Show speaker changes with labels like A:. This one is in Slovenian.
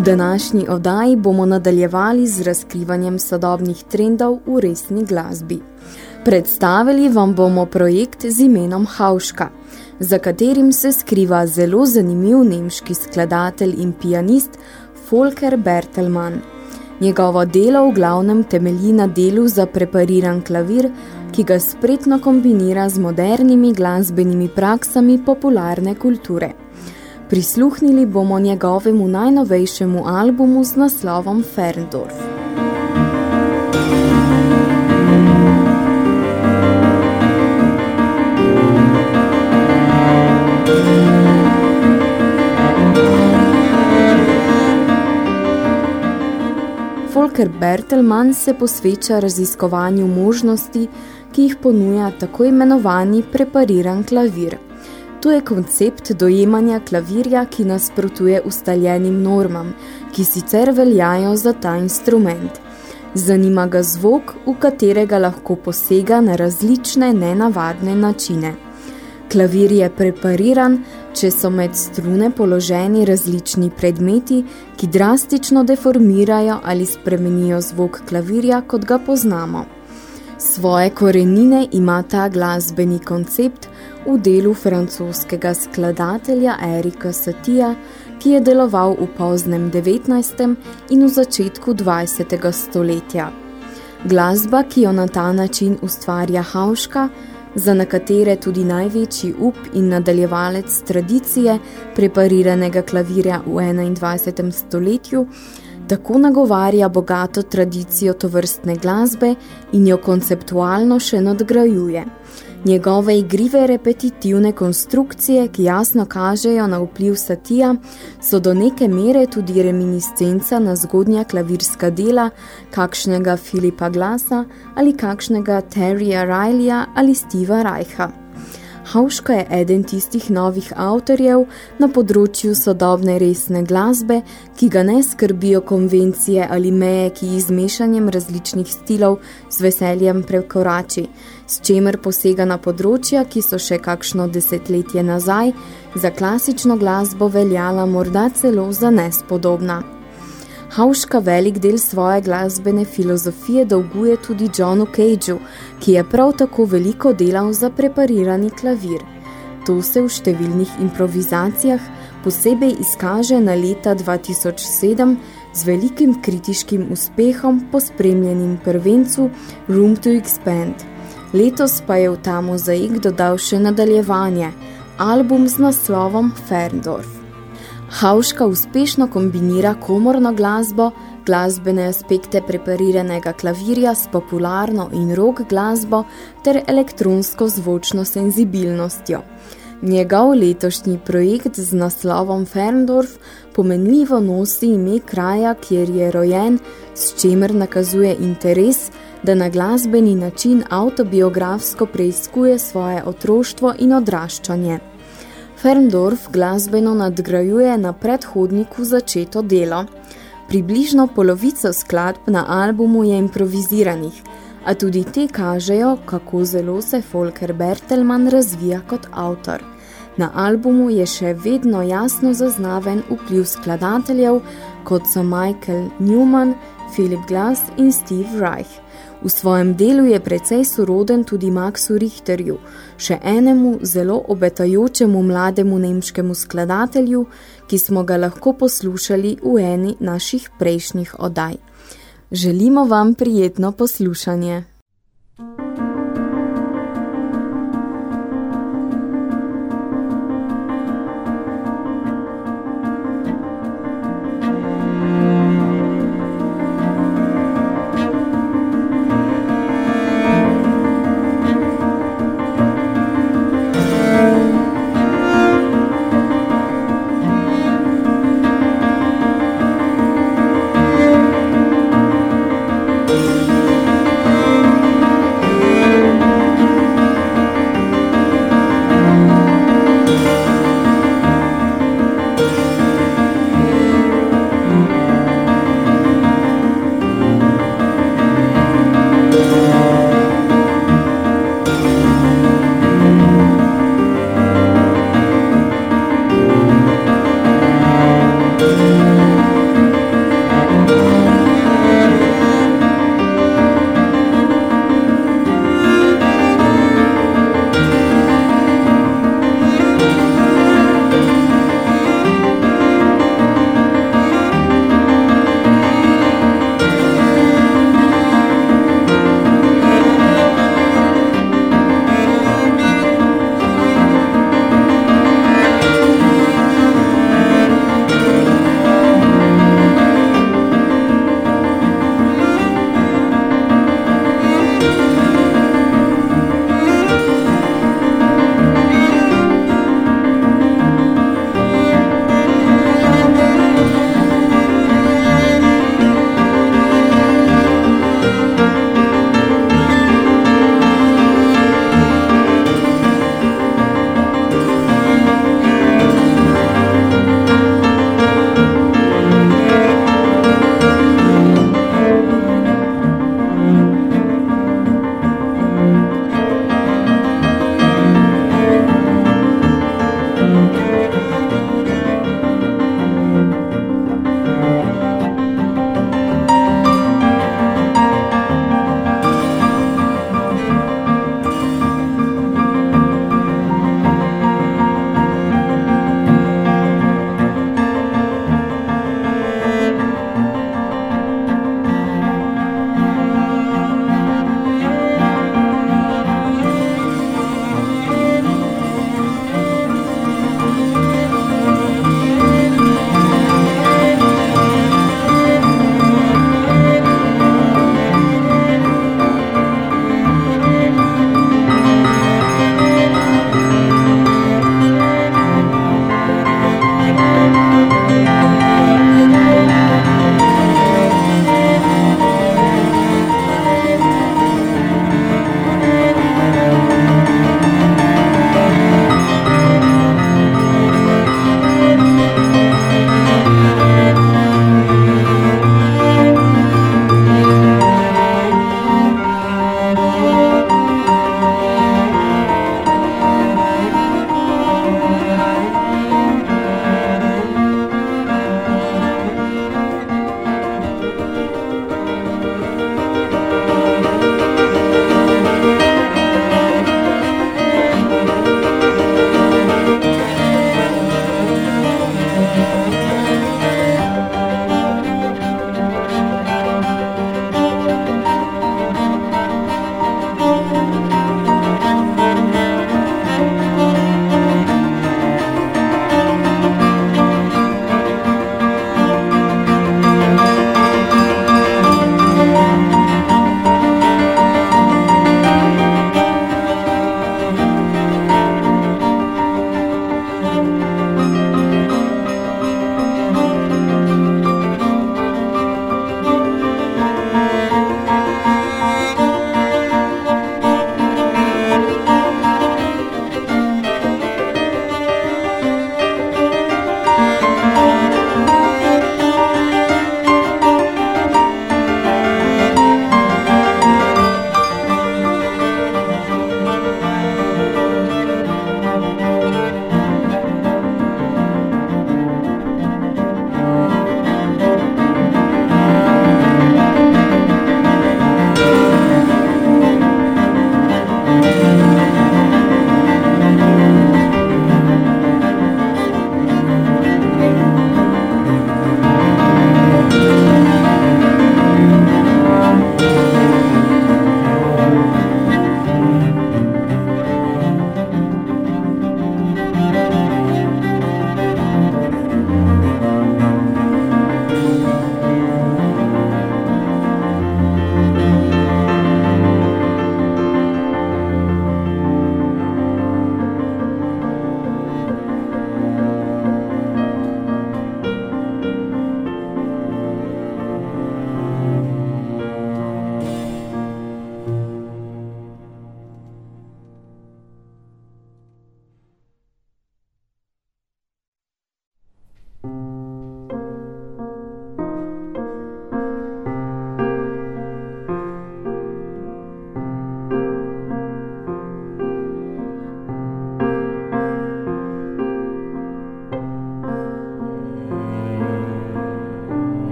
A: V današnji oddaji bomo nadaljevali z razkrivanjem sodobnih trendov v resni glasbi. Predstavili vam bomo projekt z imenom Hauška, za katerim se skriva zelo zanimiv nemški skladatelj in pianist Volker Bertelmann. Njegovo delo v glavnem temelji na delu za prepariran klavir, ki ga spretno kombinira z modernimi glasbenimi praksami popularne kulture. Prisluhnili bomo njegovemu najnovejšemu albumu z naslovom Ferndorf. Volker Bertelmann se posveča raziskovanju možnosti, ki jih ponuja tako imenovani prepariran klavir – To je koncept dojemanja klavirja, ki nasprotuje ustaljenim normam, ki sicer veljajo za ta instrument. Zanima ga zvok, v katerega lahko posega na različne nenavadne načine. Klavir je prepariran, če so med strune položeni različni predmeti, ki drastično deformirajo ali spremenijo zvok klavirja, kot ga poznamo. Svoje korenine ima ta glasbeni koncept v delu francoskega skladatelja Erika Satija, ki je deloval v poznem 19. in v začetku 20. stoletja. Glasba, ki jo na ta način ustvarja Hauška, za nekatere tudi največji up in nadaljevalec tradicije prepariranega klavirja v 21. stoletju, tako nagovarja bogato tradicijo tovrstne glasbe in jo konceptualno še nadgrajuje. Njegove igrive repetitivne konstrukcije, ki jasno kažejo na vpliv satija, so do neke mere tudi reminiscenca na zgodnja klavirska dela kakšnega Filipa Glasa ali kakšnega Terrya Rileya ali Steva Reicha. Hauška je eden tistih novih avtorjev na področju sodobne resne glasbe, ki ga ne skrbijo konvencije ali meje, ki jih z mešanjem različnih stilov z veseljem prekorači, s čemer posega na področja, ki so še kakšno desetletje nazaj za klasično glasbo veljala morda celo za nespodobna. Hauška velik del svoje glasbene filozofije dolguje tudi Johnu Cageu, ki je prav tako veliko delal za preparirani klavir. To se v številnih improvizacijah posebej izkaže na leta 2007 z velikim kritiškim uspehom po spremljenim prvencu Room to Expand. Letos pa je v ta mozaik dodal še nadaljevanje, album z naslovom Ferndorf. Hauška uspešno kombinira komorno glasbo, glasbene aspekte prepariranega klavirja s popularno in rock glasbo ter elektronsko zvočno senzibilnostjo. Njegov letošnji projekt z naslovom Ferndorf pomenljivo nosi ime kraja, kjer je rojen, s čemer nakazuje interes, da na glasbeni način autobiografsko preizkuje svoje otroštvo in odraščanje. Ferndorf glasbeno nadgrajuje na predhodniku začeto delo. Približno polovico skladb na albumu je improviziranih, a tudi te kažejo, kako zelo se Volker Bertelmann razvija kot avtor. Na albumu je še vedno jasno zaznaven vpliv skladateljev, kot so Michael Newman, Philip Glass in Steve Reich. V svojem delu je precej soroden tudi Maxu Richterju, še enemu zelo obetajočemu mlademu nemškemu skladatelju, ki smo ga lahko poslušali v eni naših prejšnjih oddaj. Želimo vam prijetno poslušanje.